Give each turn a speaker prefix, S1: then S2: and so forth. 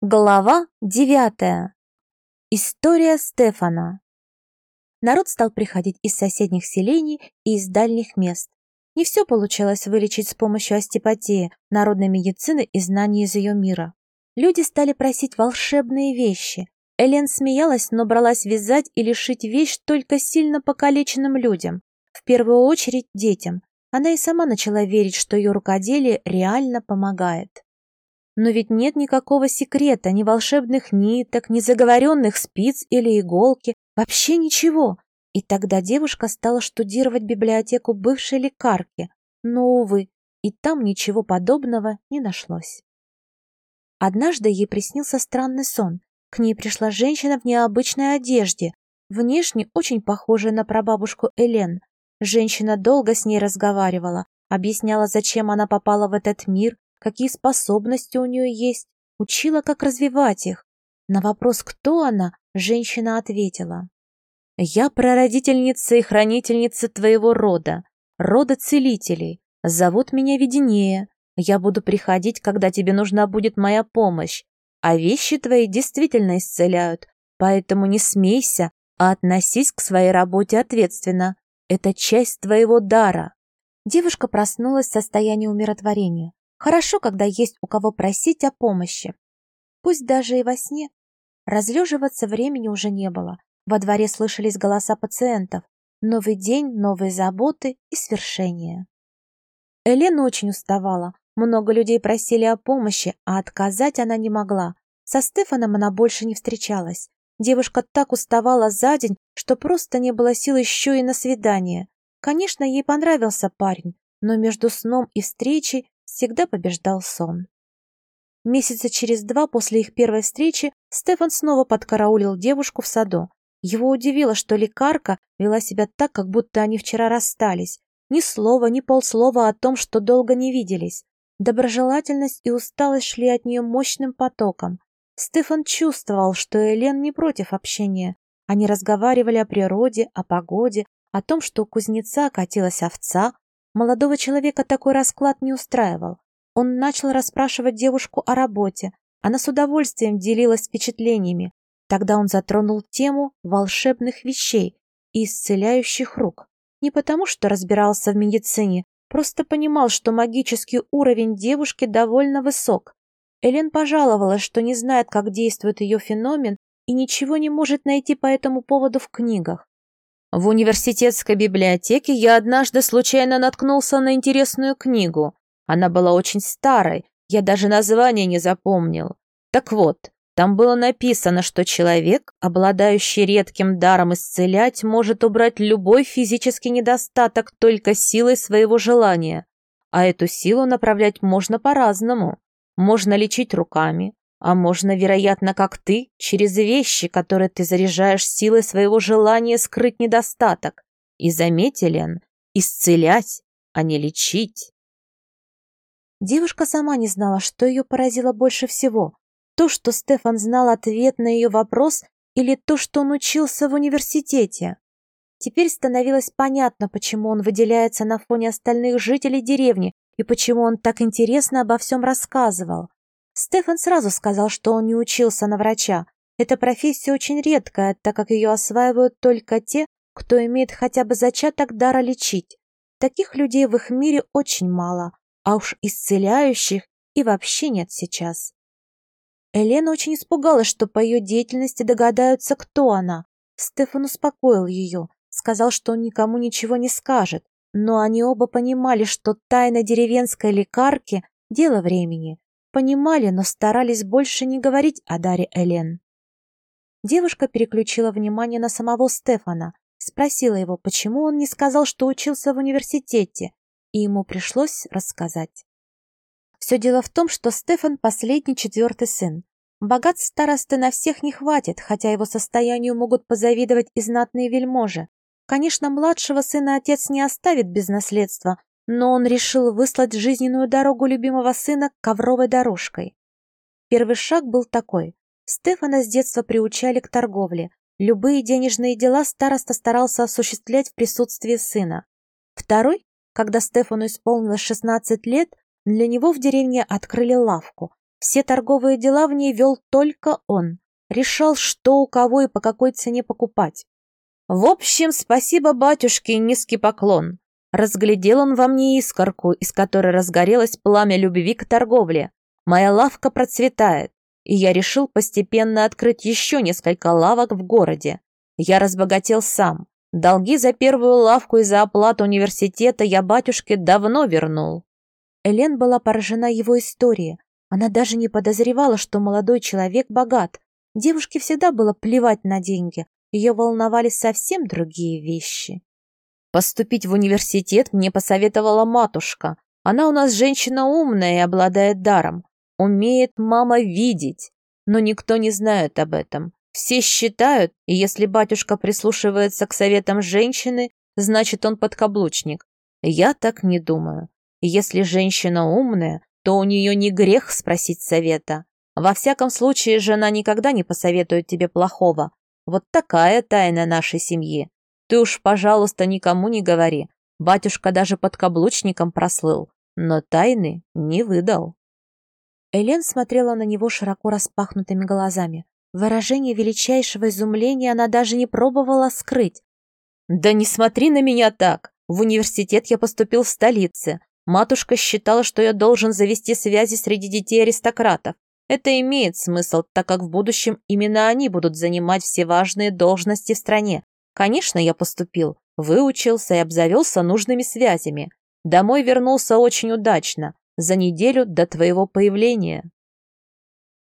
S1: Глава девятая. История Стефана. Народ стал приходить из соседних селений и из дальних мест. Не все получалось вылечить с помощью остепатии, народной медицины и знаний из ее мира. Люди стали просить волшебные вещи. Элен смеялась, но бралась вязать или шить вещь только сильно покалеченным людям, в первую очередь детям. Она и сама начала верить, что ее рукоделие реально помогает. Но ведь нет никакого секрета, ни волшебных ниток, ни заговоренных спиц или иголки, вообще ничего. И тогда девушка стала штудировать библиотеку бывшей лекарки, но, увы, и там ничего подобного не нашлось. Однажды ей приснился странный сон. К ней пришла женщина в необычной одежде, внешне очень похожая на прабабушку Элен. Женщина долго с ней разговаривала, объясняла, зачем она попала в этот мир, какие способности у нее есть, учила, как развивать их. На вопрос, кто она, женщина ответила. «Я прародительница и хранительница твоего рода, рода целителей. Зовут меня Веденея. Я буду приходить, когда тебе нужна будет моя помощь. А вещи твои действительно исцеляют, поэтому не смейся, а относись к своей работе ответственно. Это часть твоего дара». Девушка проснулась в состоянии умиротворения. Хорошо, когда есть у кого просить о помощи. Пусть даже и во сне. Разлеживаться времени уже не было. Во дворе слышались голоса пациентов. Новый день, новые заботы и свершения. Элена очень уставала. Много людей просили о помощи, а отказать она не могла. Со Стефаном она больше не встречалась. Девушка так уставала за день, что просто не было сил еще и на свидание. Конечно, ей понравился парень, но между сном и встречей всегда побеждал сон. Месяца через два после их первой встречи Стефан снова подкараулил девушку в саду. Его удивило, что лекарка вела себя так, как будто они вчера расстались. Ни слова, ни полслова о том, что долго не виделись. Доброжелательность и усталость шли от нее мощным потоком. Стефан чувствовал, что Элен не против общения. Они разговаривали о природе, о погоде, о том, что у кузнеца катилась овца, Молодого человека такой расклад не устраивал. Он начал расспрашивать девушку о работе. Она с удовольствием делилась впечатлениями. Тогда он затронул тему волшебных вещей и исцеляющих рук. Не потому, что разбирался в медицине, просто понимал, что магический уровень девушки довольно высок. Элен пожаловалась, что не знает, как действует ее феномен и ничего не может найти по этому поводу в книгах. В университетской библиотеке я однажды случайно наткнулся на интересную книгу. Она была очень старой, я даже название не запомнил. Так вот, там было написано, что человек, обладающий редким даром исцелять, может убрать любой физический недостаток только силой своего желания. А эту силу направлять можно по-разному. Можно лечить руками, а можно, вероятно, как ты, через вещи, которые ты заряжаешь силой своего желания скрыть недостаток. И заметь, исцелять, а не лечить. Девушка сама не знала, что ее поразило больше всего. То, что Стефан знал ответ на ее вопрос, или то, что он учился в университете. Теперь становилось понятно, почему он выделяется на фоне остальных жителей деревни и почему он так интересно обо всем рассказывал. Стефан сразу сказал, что он не учился на врача. Эта профессия очень редкая, так как ее осваивают только те, кто имеет хотя бы зачаток дара лечить. Таких людей в их мире очень мало, а уж исцеляющих и вообще нет сейчас. Елена очень испугалась, что по ее деятельности догадаются, кто она. Стефан успокоил ее, сказал, что он никому ничего не скажет, но они оба понимали, что тайна деревенской лекарки – дело времени. Понимали, но старались больше не говорить о даре Элен. Девушка переключила внимание на самого Стефана, спросила его, почему он не сказал, что учился в университете, и ему пришлось рассказать. Все дело в том, что Стефан – последний четвертый сын. Богат старосты на всех не хватит, хотя его состоянию могут позавидовать и знатные вельможи. Конечно, младшего сына отец не оставит без наследства, но он решил выслать жизненную дорогу любимого сына ковровой дорожкой. Первый шаг был такой. Стефана с детства приучали к торговле. Любые денежные дела староста старался осуществлять в присутствии сына. Второй, когда Стефану исполнилось 16 лет, для него в деревне открыли лавку. Все торговые дела в ней вел только он. Решал, что у кого и по какой цене покупать. В общем, спасибо батюшке низкий поклон. Разглядел он во мне искорку, из которой разгорелось пламя любви к торговле. Моя лавка процветает, и я решил постепенно открыть еще несколько лавок в городе. Я разбогател сам. Долги за первую лавку и за оплату университета я батюшке давно вернул. Элен была поражена его историей. Она даже не подозревала, что молодой человек богат. Девушке всегда было плевать на деньги. Ее волновали совсем другие вещи. Поступить в университет мне посоветовала матушка. Она у нас женщина умная и обладает даром. Умеет мама видеть. Но никто не знает об этом. Все считают, и если батюшка прислушивается к советам женщины, значит он подкаблучник. Я так не думаю. Если женщина умная, то у нее не грех спросить совета. Во всяком случае, жена никогда не посоветует тебе плохого. Вот такая тайна нашей семьи. Ты уж, пожалуйста, никому не говори. Батюшка даже под каблучником прослыл, но тайны не выдал. Элен смотрела на него широко распахнутыми глазами. Выражение величайшего изумления она даже не пробовала скрыть. «Да не смотри на меня так! В университет я поступил в столице. Матушка считала, что я должен завести связи среди детей аристократов. Это имеет смысл, так как в будущем именно они будут занимать все важные должности в стране. Конечно, я поступил, выучился и обзавелся нужными связями. Домой вернулся очень удачно, за неделю до твоего появления.